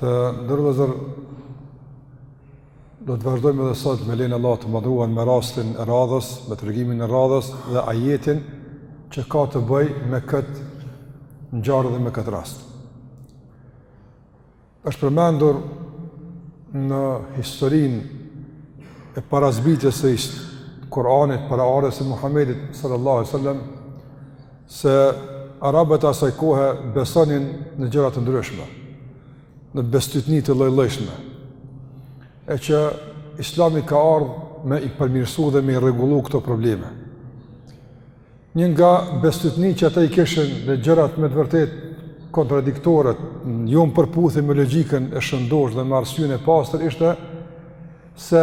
Të nderuar vëllezër, do të vazhdojmë edhe sot me lejen e Allahut të madhëruar me rastin e radhës, me tregimin e radhës dhe ajetin që ka të bëjë me këtë ngjarje dhe me këtë rast. është përmendur në historinë e para zbritjes së Kuranit, para ardhjes së Muhammedit sallallahu alejhi ve sellem, se arabët e asaj kohe besonin në gjëra të ndryshme, në bestytni të lloj-llojshme. E që Islami ka ardhë me i përmirësu dhe me i rregullu këto probleme. Një nga bestytnitë që ata i kishin dhe gjërat me të vërtetë kontradiktore, jo në përputhje me logjikën e shëndoshë dhe me arsyen e pastër ishte se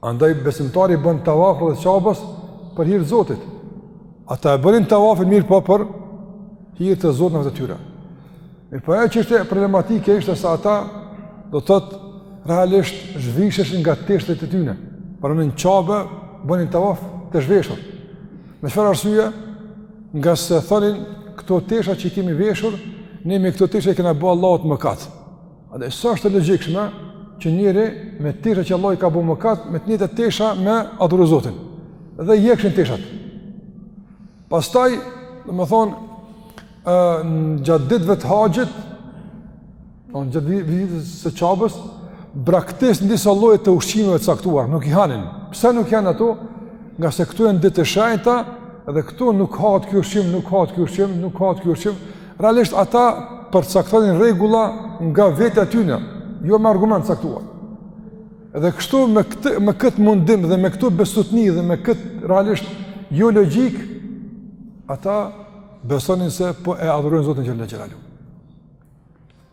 Andaj besimtari bën tavaf rreth Qabës për hir të Zotit. Ata e bënin tavafin mirëpo për hir të zotnave të tyre. Mirëpo ajo që ishte problematike ishte se ata do të thotë realisht zhvisheshin nga teshat e tyne. Pra në Qabe bënin tavaf të zhveshur. Me çfarë arsye? Ngase thonin këto tesha që i kemi veshur, ne me këto tesha i kena bo Allahut mëkat. Dhe sa është e logjikshme që njeri me tesha që Allahut i ka bo mëkat, me të njëjtat tesha me adhuru Zotin. Dhe i hekshin teshat. Pastaj, domethënë, gjatë ditëve të haxhit, gjatë vizitës së Qabës, braktisnin disa lloje të ushqimeve të caktuara, nuk i hanin. Pse nuk i hanë ato? Ngase këto janë ditë të shenjta, dhe këtu nuk hahet ky ushqim, nuk hahet ky ushqim, nuk hahet ky ushqim, Realisht ata përcaktonin rregulla nga vetja e tyne, jo me argument të caktuar. Dhe kështu me këtë me këtë mundim dhe me këto bestytni dhe me këtë realisht jologjikë ata besonin se po e adhurojnë Zotin xhele xhelaluhu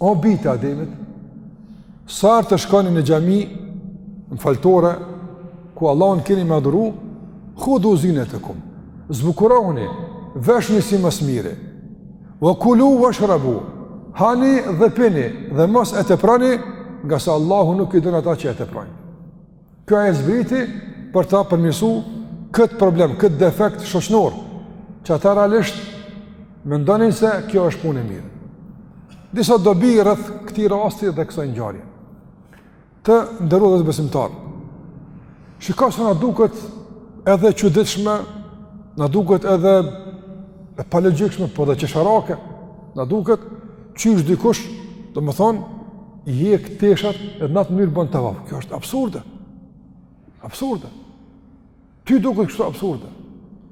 O bijtë e Ademit, sa herë të shkoni në xhami, në faltore, ku Allahun keni me adhuru, khudhu zinetekum, zbukurohuni, veshuni si më së miri, ve kulu veshrabu, hani dhe pini dhe mos e teproni, ngase Allahu nuk i don ata që e teprojnë. Ky ajet zbriti për ta përmirësu këtë problem, këtë defekt shoqëror, që ata realisht mendonin se kjo është punë e mirë. Disa dobi rreth këtij rasti dhe kësaj ngjarje. Të nderuar besimtarë. Shiko se na duket edhe e çuditshme, na duket edhe e palogjikshme, por edhe qesharake. Na duket qysh dikush, domethënë, i hek teshat edhe në atë mënyrë bën tavaf. Kjo është absurde. Absurde. Ty duket kështu absurde.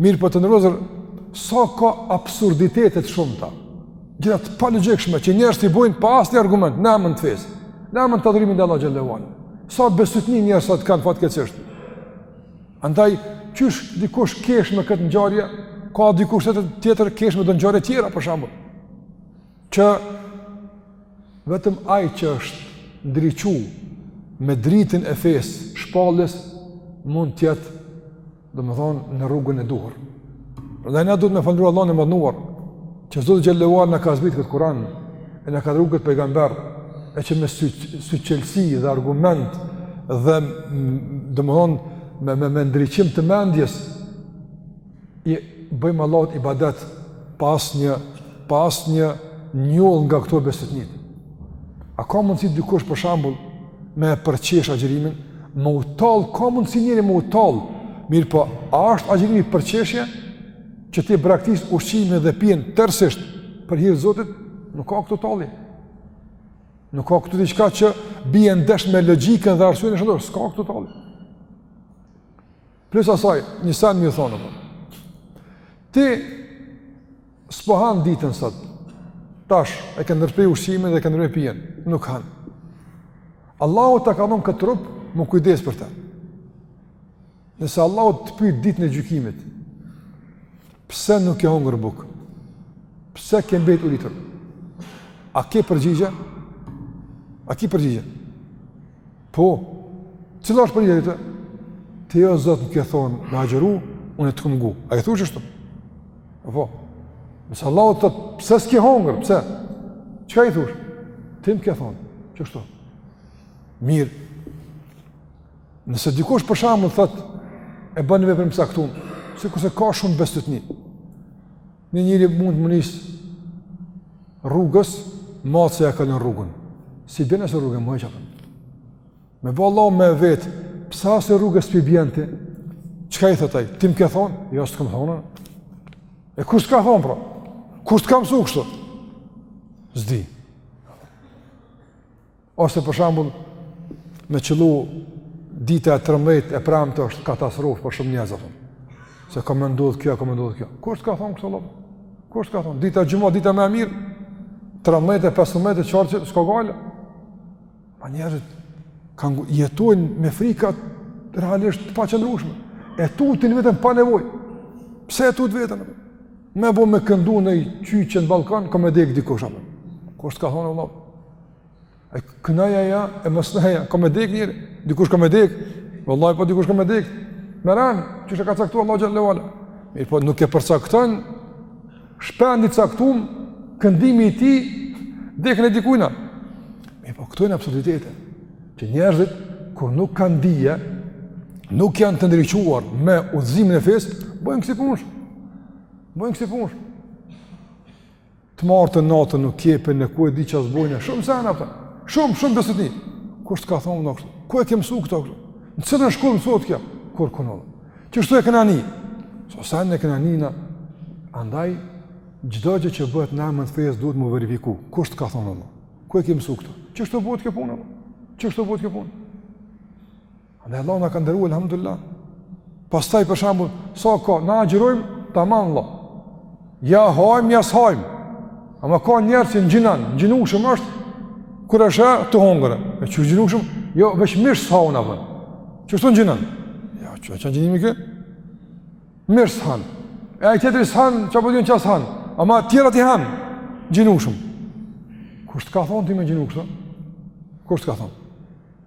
Mirë po të nderuar sa ka absurditete të shumta. Gjëra të palogjikshme që njerëz i bojnë pa asnjë argument, në emën të fesë. Në emën të adhurimit ndaj Allahut xhele ue ala. Sa besytni njerëz sot kanë fatkeqësisht. Andaj qysh dikush kesh me këtë ngjarje, ka dikush tjetër kesh me do ngjarje tjera për shembull. Që vetëm ai që është ndriçuar me dritën e fesë, shpalljes mund të jetë domethënë në rrugën e duhur. Prandaj na duhet të falënderojmë Allahun e madhnuar që Zoti xhele ue ala na ka zbritur këtë Kur'an e na ka dhënë këtë pejgamber e që me syçelësi dhe argument dhe domthon me me, me ndriçim të mendjes i bëjmë Allahut ibadet pa asnjë pa asnjë njoll nga këto besytnit. A ka mundësi dikush për shembull me e përqesh agjërimin, me u tall ka mundësi njeri me u tall. Mirë po, a është agjërimi përqeshje që ti braktis ushqimin dhe pijen tërësisht për hir të Zotit? Nuk ka këtu tallje. Nuk ka këtu diçka që bie ndesh me logjikën dhe arsyen e shëndosh, s'ka këtu tallje. Plus asaj, një sen me ju thonë, apo. Ti s'po hanë ditën sot, tash e ke ndërpre ushqimin dhe e ke ndërpre pijen, nuk hanë. Allahu ta ka dhonë këtë trup, me u kujdes për ta. Nëse Allahu të pyjt ditën e gjykimit, pse nuk ke hongër bukë? Pse ke mbet uritur? A ke përgjigje? A ke përgjigje? Po, cila është përgjigja jote? Ti o Zot më ke thonë, me agjeru, unë të kam ngu. A i thush ashtu? Po, nëse Allahu thotë, pse s'ke hongër, pse? Çka i thush? Ti më ke thonë, ashtu? Mirë, Nëse dikush për shembull thot e bën një veprim t'caktum, sikurse ka shumë besytni. Një njeri mund me nis rrugës, maca ja kalon rrugën. S'i bjen asaj rruge, me e çafën. Me ba Allahu me e vet, pse asaj rrugës s'i bjen ti? Çka i thot ai? Ti më ke thonë? Jo, s'të kam thonë. E kush të ka thonë, pra? Kush të ka mësu kështu? S'di. Ose për shembull me qëllu dita e 13 e premte është katastrofë për shumë njerëz, thonë. Se ka me ndodh kjo, ka me ndodh kjo. Kush t'ka thon kështu lop? Kush ka thon dita xhumë, dita më e mirë? 13 e 15 e çfarë çka ka gajle? Ma njerëzit kanë jetojnë me frika realisht të paqëndrueshme. E tutin veten pa nevojë. Pse e tut veten? Me bo me këndu naj qyqe në ballkon, ka me dek dikush apo. Ku t'ka thon Allahu? E kënaja ja, e mos naja, ka me dek njëri, dikush ka me dek, vallahi, po dikush ka me dek, me ren, qysh e ka caktu Allah xhel-le ve ala. Mirëpo nuk e përcakton, shpendi i caktum, këndimi i tij, dekën e dikujna. Mirëpo këto janë absurditete, që njerëzit, kur nuk kanë dije, nuk janë të ndriçuar me udhëzimin e fesë, bëjnë kësi punsh, bëjnë kësi punsh. Të martën natën nuk qepin e ku e di çka s'bëjnë, shumë sene Shumë, shumë bestytni. Kush të ka thonë më kështu? Ku e ke mësuar këto kështu? Në cilën shkollë mësohet kjo? Kurkun. Qështu e kena ni. S'o sen e kena ni na. Andaj, çdo gjë që bëhet në emën të fesë duhet m'u verifiku. Kush të ka thonë më? Ku e ke mësuar këto? Qështu bëhet kjo punë? Qështu bëhet kjo punë? Andaj Allah na ka nderuar alhamdulillah. Pastaj për shembull, sa ka, na agjërojmë tamam Allah. Ja hajm, ja s'hajm. Ama ka njerëz që ngjinan, ngjinushëm është kur është tu hongër. E çu ngjinushëm, jo veç mish s'ha un apo. Çu shton ngjinan? Ja, çu çan ngjinimi kë? Mish s'han. E ai tjetri s'han, ça po di un ça s'han. Ama të tjerat i han. Ngjinushëm. Kush të ka thonë ti më ngjinushëm? Kush të ka thonë?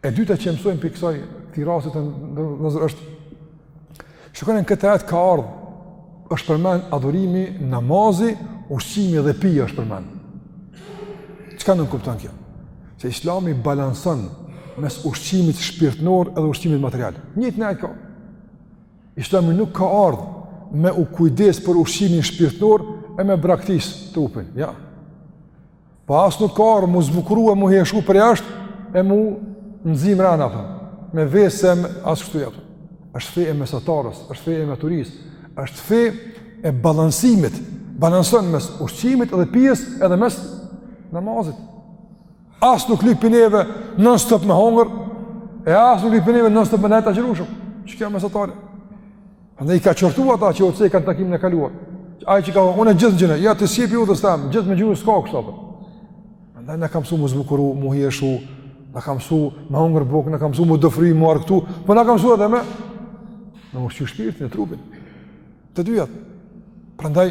E dyta që mësojmë pi kësaj, këtij rasti vëllezër është, shikoni n' këtë ajet ka ardhë, është përmen adhurimi, namazi, ushqimi dhe pija është përmen. Çka nënkupton kjo? Se islami balanson mes ushqimit shpirtnor edhe ushqimit material. Njëjtë në ajet ka. Islami nuk ka ardhë me u kujdes për ushqimin shpirtnor e me braktis trupin. Ja. Po as nuk ka ardhë m'u zbukuru e m'u hijeshu për jashtë, e m'u nxi mrena, për. me vese, as kështu ja, po është fe e mesatares, është fe e maturisë, është fe e balansimit, balanson mes ushqimit dhe pijës edhe mes namazit. As nuk lypë pi neve non stop me hongër, e as nuk lypë pi neve non stop me nejt agjërushëm. Qikjo mesatare. Andaj i ka qortuar ata që u cekën takimin e kaluar. Ai që ka thonë, unë gjithë ngjinoj, ja ti s'je pi udhës tem, gjithë me ngjinu s'ka kështu apo. Andaj na ka mësuar m'u zbukuru, m'u hijeshu, na ka mësuar me hongër bukë, na ka mësuar m'u dëfry, m'u argëtu, po na ka mësuar edhe me e ushqy shpirtin e trupin. Të dyja. Prandaj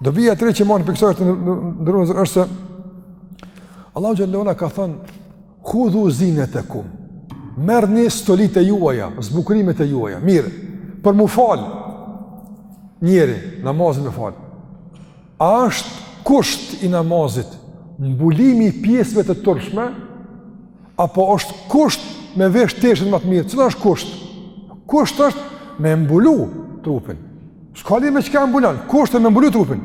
Dobia e tretë që marrim pi kësaj të nderuar është se Allahu xhel-le ve ala na ka thënë hudhu zinetekum, merrni stolitë e juaja zbukurimet e juaja, mirë për m'u falë njeri, namazin me falë a është kusht i namazit mbulimi i pjesëve të turpshme Apo është kusht me vesh teshën ma të mirë? Cila është kusht? Kusht është me mbulu trupin. S'ka lidhje me çka mbulon, kusht është me mbulu trupin.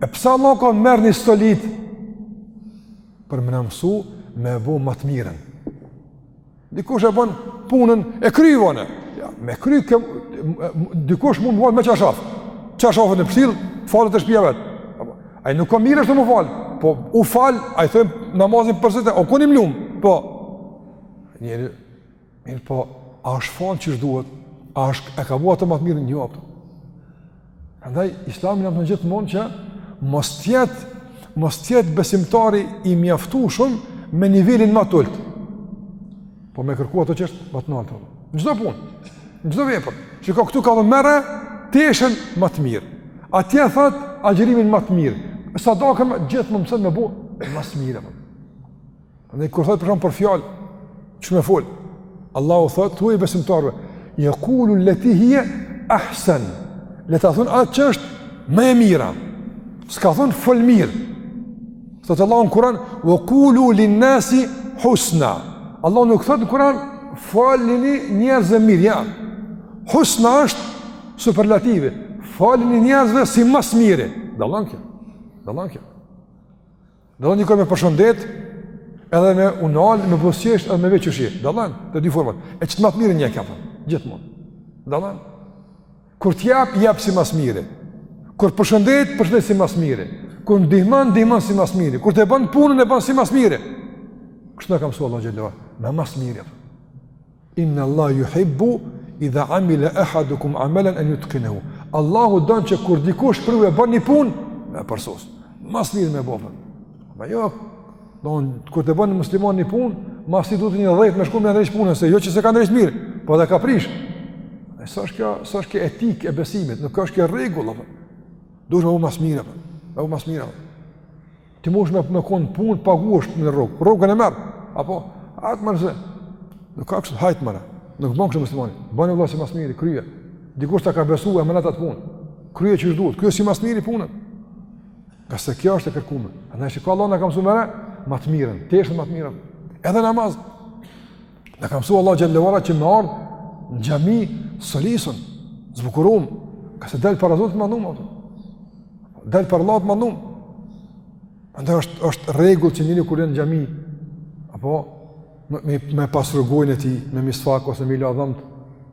E pse Allahu ka merrni stolitë? Për me na mësu me bo ma të mirën. Dikush e bën punën e kry vonë. Ja, me kry, ke, dikush mund me bo me çarshaf. Çarshafin e pshtjell, falet te shpia e vet. Ai nuk ka mirë është m'u fal. Po u fal, ai thojmë namazin për Zot, o koni mlum. Po. Njeri mirë po, a është fal qysh duhet? A është e ka bo atë ma të mirë një hap. Andaj Islami na mëson gjithmonë që mos të jetë mos të jetë besimtari i mjaftueshëm me nivelin ma të ulët. Po me kërku ato që është ma të naltë. Në çdo punë, në çdo vepër. Qe ka këtu ka thon merre teshën ma të mirë. Atje thot agjërimin ma të mirë. Sadakën, gjithë na mëson me bo ma së miri. Edhe kur thot për shembull për fjalë, që me folë. Allahu thot, thuaju besimtarëve, jekulu leti hije ahsen. Le ta thonë atë që është ma e mira. S'ka thonë fol mirë. Thot Allahu në Kuran, ve kulu linnasi husna. Allahu nuk thot në Kuran, folini njerëzve mirë, jo. Husna është superlativ, folini njerëzve si ma s'miri. Dallon kjo, dallon kjo. Dallon një herë me përshëndet, edhe me u nalë, me buzëqesh, edhe me veqëshirë. Dallon, te dy format. E këtë ma të mirë një e kja, gjithmonë. Dallon. Kur të jap, jap si ma s'miri. Kur përshëndet, përshëndet si ma s'miri. Kur ndihman, ndihman si ma s'miri. Kur të bën punën, e bën si ma s'miri. Kështu na ka mësu Allahu xhel-le ve ala, me ma s'miri. Inna Allahe juhibbu idha amile ehadukum amelen en jutkinehu. Allahu don që kur dikush prej jush e bën një punë, me përsos. Ma s'miri me bo punën. Ma jo, Don kur të bën muslimani një punë, mos i duhet një tjetri me shku me ndreq punën se jo që s'e ka ndreq mirë, po edhe e ka prish. E sa është kjo, sa është kjo etikë e besimit, nuk është kjo rregull apo. Duhet ma s'miri apo. Ma s'miri. Ti mund të më kon punë paguash në rrogë. Rrogën e merr. Apo atë më zë. Nuk ka kështu hajt more. Nuk bën kështu muslimani. Bën vëllai si ma s'miri kryje. Dikush ta ka besuar më në atë punë. Kryje qysh duhet. Kryje si ma s'miri punën. Ngase kjo është e kërkume. Andaj shiko Allahu na ka mësu merre, ma të mirën, teshën ma të mirën. Edhe namaz. Na ka mësu Allahu xhel-le ve ala që me ardhë në xhami të stolisun, zbukurum, ngase del para Zotit të Madhnum, del para Allahut të Madhnum. Andaj është, është rregull që njeri kur vjen në xhami, apo, me, me pastru gojën e tij, me misvak, ose me i la dhëmët,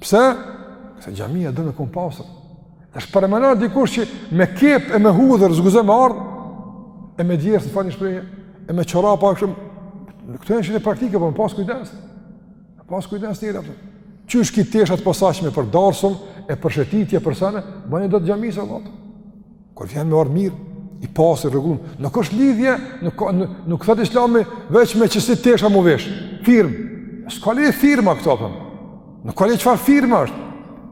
Pse? Se xhamia do me kon pastër. Tash paramenoni dikush që me kepë e me hudhër s'guzon me ardh e me djersë të fani shprehje e me çorapa kështu. Këto janë çështje praktike, po me pas kujdes. Me pas kujdes ti rrafë. Qysh ki tesha të posaçme për darsum e për shëtitje për sene, bani dot xhamisë Allah. Kur vjen me ardh mirë, i pastër, rregullum. Nuk është lidhje, nuk nuk, nuk thot Islami veç me kësi tesha m'u vesh. Firmë. S'ka lidhje firma këtu apo. Nuk ka lidhje çfarë firma është.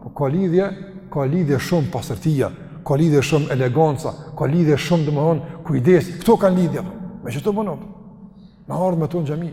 Po ka lidhje, ka lidhje shumë pastërtia, ka lidhje shumë eleganca, ka lidhje shumë domethonë kujdesi. Kto kanë lidhje. Me qeto bon? Me ardh me to n'xhami.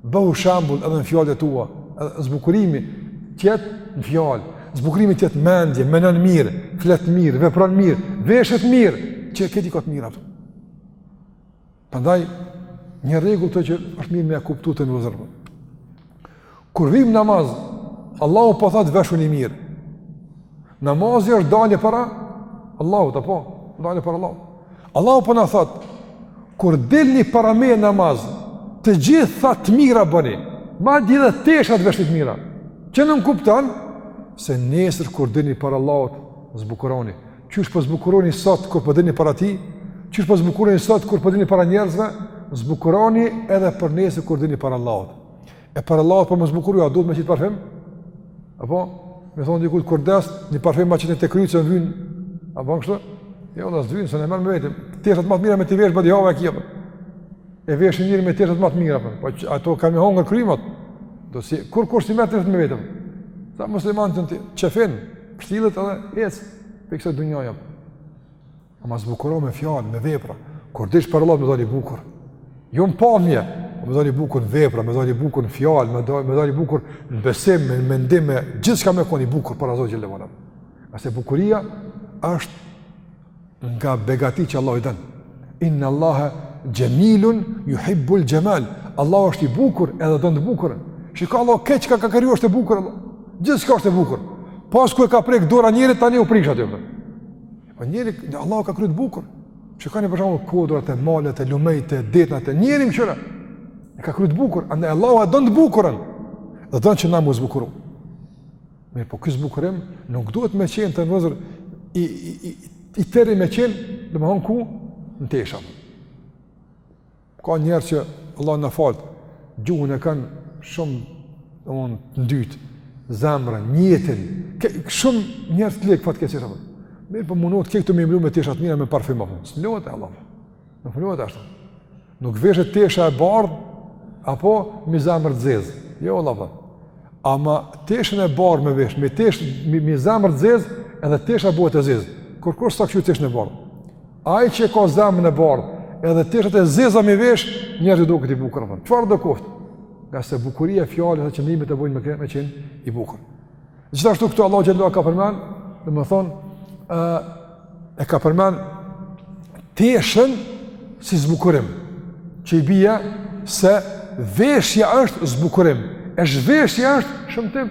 Bëhu shembull edhe në fjalët e tua, edhe zbukurimi të jetë në fjalë, zbukurimi të jetë n'mendje, menon mirë, flet mirë, vepron mirë, veshet mirë, qe këto i ka të mira. Prandaj një rregull që është mirë me e kuptu, të nderuar. Kur vim n'namaz, Allahu po thotë veshuni mirë. Namazi është dalje para Allahut apo dalje para Allahut. Allahu po na thot kur dilni para meje n'namaz, të gjithë tha të mira bëni. Madje edhe tesha të veshni të mira. Që nënkupton se nesër kur dilni para Allahut, zbukuroni. Qysh po zbukuroni sot kur po dilni para tij? Qysh po zbukuroni sot kur po dilni para njerëzve? Zbukuroni edhe për nesër kur dilni para Allahut. E para Allahut për m'u zbukuru, a duhet me qitë parfim? Apo, me i thonë dikujt kur t'des, një parfim ma qitë në të krytë se në vynë, a bënë kështë? Ja, jo, dhe s'vyn, se s'i merr me vete, teshat ma të mira me t'i veshë, bëdi hava e kje, për. e veshë njeri me teshat ma të mira, për. po që ato kanë me hongër krymat, do si, kurkush s'i merr teshat me vete, sa musliman të në ti, qefin, pështillet edhe, ecë, prej kësaj dunjoja, për. Ama zbukurohu me fjalë, me vepra. Kur dilsh para Allahut me dal i bukur. Jo në pamje, po me dal i bukur në vepra, me dal i bukur në fjalë, me dal i, me dal i bukur në besim, në mendim, me gjithçka me kon i bukur para Allahut xhelle shanuhu. Se bukuria është nga begatitë që Allahu i don. Inna Allahe xhemilun juhibbul xhemal. Allahu është i bukur edhe e don të bukurën. Shka Allahu, krejt çka ka kriju është e bukur Allah. Gjithçka është e bukur. Pos ku e ka prekë dora e njerit, tani u prish ajo. Po njerin Allahu e ka kriju të bukur. Shikoni për shembull kodrat e malet e lumejt e detnat e njerin me kqyr. E ka kriju të bukur, andaj Allahu e don të bukurën. Dhe don që na m'u zbukuru. Mirëpo ky zbukurim nuk duhet me qenë të nëzër i, i, i, i tëri me qenë, domethonë ku, në tesha. Ka njerëz që, Allahu na faltë, gjuhën e kanë shumë, të ndytë, zemrën, nijetin, shumë njerëz të lekë fatë kësishë, mirë për po mundu të kekë të me u mlu me tesha të mira me parfima, së lëvët e Allah, nuk lëvët e ashtë, nuk veshet tesha e bardhë, apo me zemër të zezë, jo Allah, për. ama teshën e bardhë me veshë, me teshë, me, me zemër të zezë, edhe tesha bohet e zezë, kërkush s'ta kqyr teshën e bardhë, Ai që ka zemrën e bardhë, edhe teshat e zeza me i vesh, njerëzve i duket i bukur apo. Çfarëdo koftë. Ngase bukuria e fjalës dhe qëndrimit e bojnë me këtë me qenë i bukur. Gjithashtu këtu Allahu xhallahu ka përmend, domethënë ë e ka përmend teshën si zbukurim, që i bie se veshja është zbukurim, e zhveshja është shëmtim.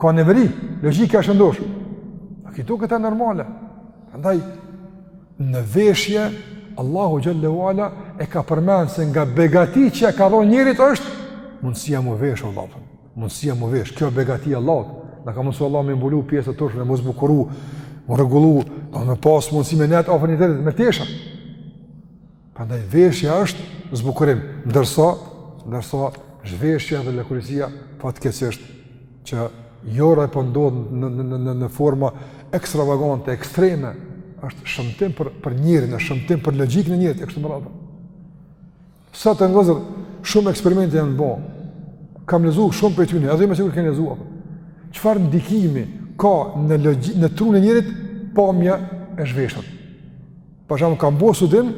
Ka në veri, logika është ndoshë. A ki duke të normale. Andaj, në veshje, Allahu xhelle ve ala e ka përmend se nga begati që e ka dhonë njerit është, mundësia mu veshë, Allah, mundësia mu veshë, kjo begati e Allahut, na ka mundësu Allah me mbulu pjesët e turpshme, me u zbukuru, me u rregullu, me pas mundësi me netë ofër një të të të të Prandaj veshja është zbukurim, ndërsa ndërsa zhveshja dhe lakuriqësia fatkeqësisht që jo rrallë po ndodh në në në në forma ekstravagante, ekstreme, është shëmtim për për njerin, është shëmtim për logjikën e njerit e kështu me radhë. Sa te nxënës shumë eksperimente janë bo. Kam lexu shumë prej tyne, edhe ju me siguri keni lexu. Çfarë ndikimi ka në logjikë në trunin e njerit pamja e zhveshur? Për shembull, kanë bo studim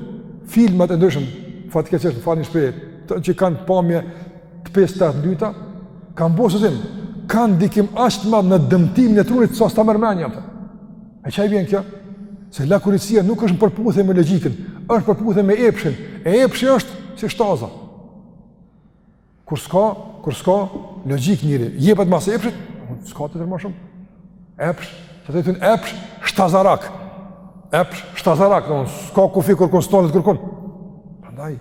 filmat e ndryshëm, fatkeqësisht më falni shprehje, që kanë pamje të pista të ndyta, kanë bo studim, kanë ndikim aq të madh në dëmtimin e trunit sa s'ta merr menja atë. E qysh vjen kjo? Se lakuriqësia nuk është në përputhje me logjikën, është përputhje me epshin. E epshi është si shtaza. Kur s'ka, kur s'ka logjikë njeri, jepet mas epshit, s'ka tjetër ma shumë. Epsh, i thojnë epsh, shtazarak. Epsh, shtazarak, s'ka kufi kërkun, s'nalet kërkun. Prandaj,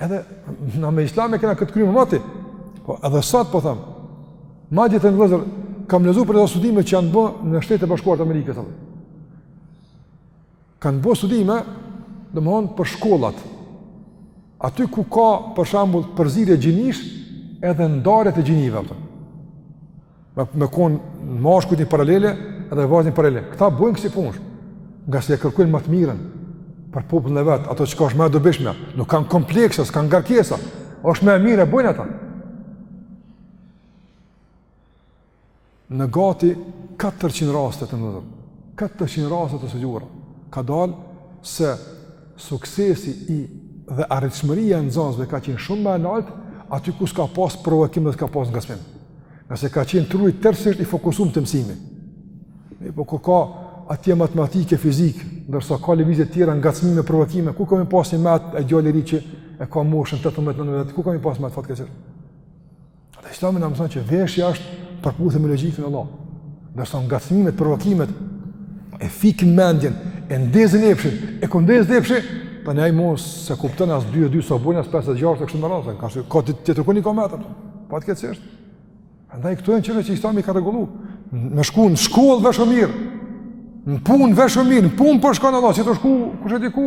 edhe ne me islam e kena këtë kry me vakt, po edhe sot po tham, madje vëllezër, kam lexu për do studime që janë bo në Shtetet e Bashkuara të Amerikës, Kanë bo studime, domthonë për shkollat. Aty ku ka për shembull përzierje gjinish, edhe ndarje të gjinive, apo me me kon mashkujt një paralele edhe vajzat një paralele. Këta bojnë kësi punësh. Ngase e kërkojnë ma të mirën për popullin e vet, ato çka është ma e dobishme, nuk kanë komplekse, s'kanë ngarkesa. Është ma e mirë e bojnë ata. Në gati 400 raste të nderum, 400 raste të studiuara, ka dalë se suksesi edhe arritshmëria e nxënësve ka qenë shumë më e lartë aty ku s'ka pas provokim dhe s'ka pas ngacmim. Se ka qenë truri tërësisht i fokusuar te mësimi. Ne po kur ka atje matematikë, fizikë, ndërsa ka lëvizje të tjera ngacmime, provokime, ku kemi pas një mat e djalë i ri që e ka moshën 18-19, ku kemi pas mat fatkeqësisht. Dhe islami na mëson që veshja është përputhje me logjikën Allah. Ndërsa ngacmimet, provokimet, e fikin mendjen, e ndezin epshin, e kur ndezet epshi, tani ai mo s'e kupton as 2 e 2 sa bojnë, as 5 e 6 e kështu me radhë, ka që ka të të të kuni ka metër, pa të këtë çështje. Prandaj këtu e në qërë që islami ka rregullu, me shku në shkollë veshë mirë, në punë veshë mirë, në punë po shkon Allah, që të shku, kush e di ku,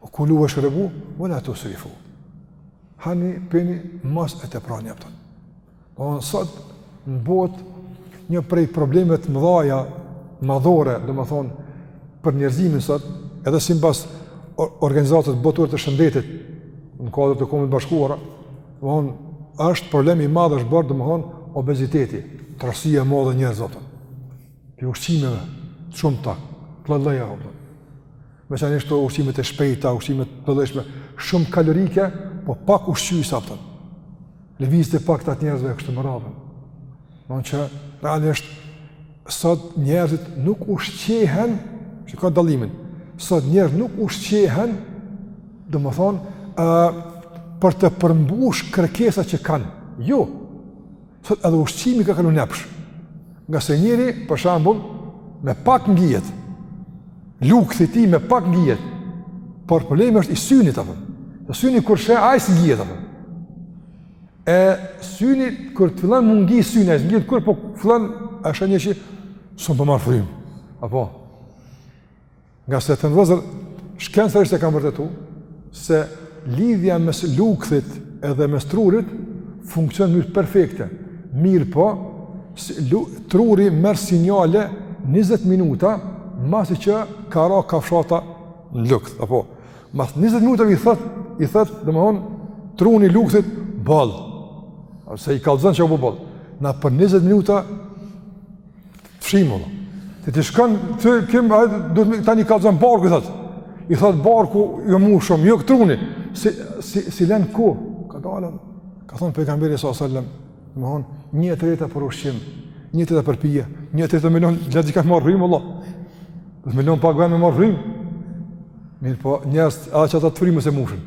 Ue kulu ueshrebu, ue la tusrifu. Hani, pini, mos e teproni, a kupton. Po ne sot, në botë, një prej problemeve të mëdhaja, madhore, domethonë, për njerëzimin sot, edhe simbas Organizatës Botërore të Shëndetit, në kuadër të Kombeve të Bashkuara, domethonë, është problemi i madh është bërë, domethonë, obeziteti, trashësia e madhe e njerëzve, a kupton. Prej ushqimeve, të shumta, të llojllojta, Veçanisht te ushqimet e shpejta, ushqimet të dhejshme, shumë kalorike, po pak ushqyese, a kupton. Lëvizjet e pakta të njerëzve e kështu me radhë. Në në që realisht, sot njerëzit nuk ushqehen, shiko dallimin, sot njerëzit nuk ushqehen, domethonë, uh, për të përmbush kërkesa që kanë. Jo, Sot edhe ushqimi ka kalu n'epsh. Ngase njeri, për shembull, me pak ngijet, lukthi i tij me pak ngijet, por problemi është i synit, apo. Se syni kur sheh ai s'ngijet, apo. E syni, kur të fillon me u ngi syni, ai s'ngijet kurrë, po fillon, a sheh një që, s'mun po marr frymë, apo. Ngase, të nderuar, shkencërisht e kanë vërtetu, se lidhja mes lukthit edhe mes trurit funksionon mirë perfekt. Mirëpo, truri merr sinjale 20 minuta masi që ka ra kafshata në lukth. Apo, mas 20 minutave i thot, i thot, domethonë, truni lukthit boll. Ose i kallëzon që u bo boll. Na për 20 minuta Fshijmë, dhe. Dhe ti shkon, të kim, do të tani kallzon barku, thot. I thot barku, jo më shumë, jo këtruni, si, si, si len ku, ka dalën, ka thonë pejgamberi s.a.s. Domethonë, një e treta për ushqim, një e treta për pije, një e treta me lon, dhe që ka marrë frymë, Allah. Do me lon pak ven me marrë frymë. Mirëpo, njerëzit, edhe qata të frymës e mushin.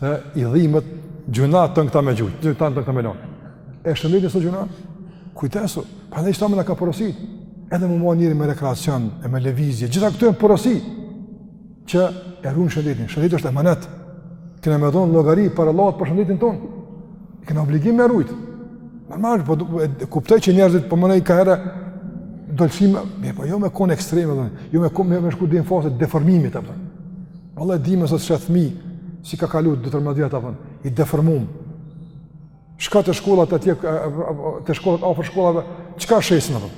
Se i dhimbet, gjynah tanë këta me gjujt, gjynah tanë këta me lonë. E shëndetin sot, gjunat? Kujdesu, pra ne islami na ka porosit. Edhe me u marrë njeri me rekreacion e me lëvizje, gjitha këto janë porosi që e ruan shëndetin. Shëndeti është emanet. Kena me dhon llogari para Allahut për shëndetin ton. Kena obligim me rujt. Normal, po kuptoj që njerëzit po menojnë kaherë dobësim, mirëpo jo me kon ekstreme don. Jo me kon me shku deri në fazë të deformimit apo. Valla dimë se çfarë thmi si ka kaluar determinat apo i deformuar Çka te shkollat atje, te shkollat afër shkollave, çka shesin atje?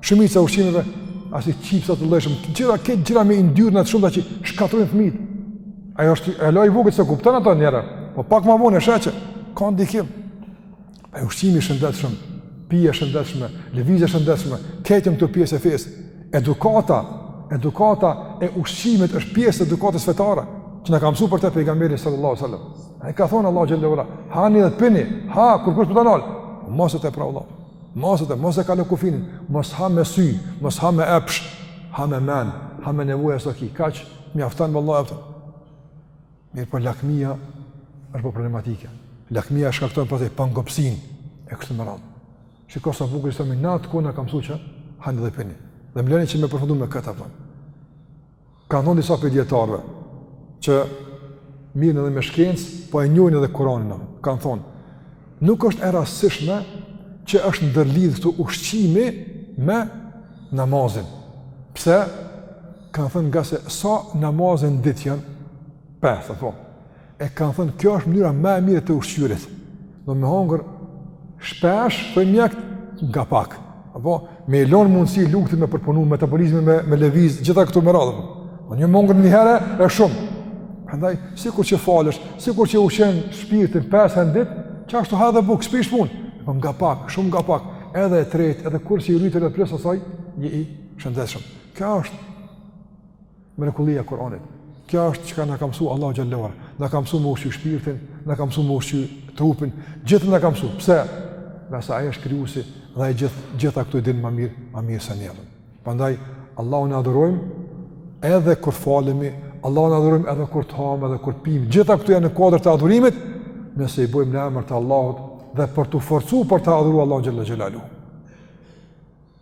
Shumica e ushqimeve, asi çipsa të llojshëm, gjitha këto gjëra me yndyrna të shumta që shkatrrojnë fëmit. Ajo është hala i vogël s'e kupton atëherë, po pak ma vonë e sheh që ka ndikim. Ajo ushqimi i shëndetshëm, pije e shëndetshme, lëvizje e shëndetshme, krejt janë këto pjesë e fesë. Edukata, edukata e ushqimit është pjesë e edukatës fetare, që na ka msu për te pejgamberi sallallahu sallam. Ai ka thonë Allahu xhele ue ala, hani dhe pini, ha, kurrkush s'po të nal, mos e tepro valla, mos e, mos e kalo kufinin, mos ha me sy, mos ha me epsh, ha me men, ha me nevoja sa ki, kaq mjafton, vallahi mjafton. Mirëpo lakmia është po problematike, lakmia është kah të çon për të i pangopshëm e kështu me radhë. Çka sa bukur islami, na atë na ka msu që, hani dhe pini, dhe më leni që me përfundu me këtë, apëton. Kanë thonë disa prej dijetarëve, që merren edhe me shkencë, po e njohin edhe Kuranin, kanë thonë, nuk është e rastësishme që është ndërlidhë këtu ushqimi me namazin. Pse? Kanë thonë ngase sa namaze n'ditë janë, pesë, apo, E kanë thënë kjo është mënyra ma e mirë e të ushqyerit. Do me hongër shpesh thojnë mjekët nga pak. Apo me i lon mundësi lukthit me përpunu metabolizmin me me lëviz gjitha këto me radhë. Jo një me hongër një herë e shumë. Prandaj sikur që falesh, sikur që ushqen shpirtin pesë herë në ditë, qashtu ha edhe bukë, s'prish punë. Po nga pak, shumë nga pak, edhe e tretë, edhe kur si rritur në plus asaj, je i shëndetshëm. Kjo është Mrekullia e Kur'anit. Kjo është çka na ka msu Allahu xhele ue ala. Na ka msu me ushqy shpirtin, na ka msu me ushqy trupin, gjithë na ka msu. Pse? Ngase ai është krijuesi dhe ai gjithë gjitha këto i din ma mirë, ma mirë se ne. Prandaj Allahun e adhurojmë edhe kur falemi, Allahun e adhurojmë edhe kur të hamë dhe kur të pimë. Gjitha këto janë në kuadër të adhurimit, nëse i bojmë në emër të Allahut dhe për t'u forcu për ta adhuru Allahun xhele xhelaluhu.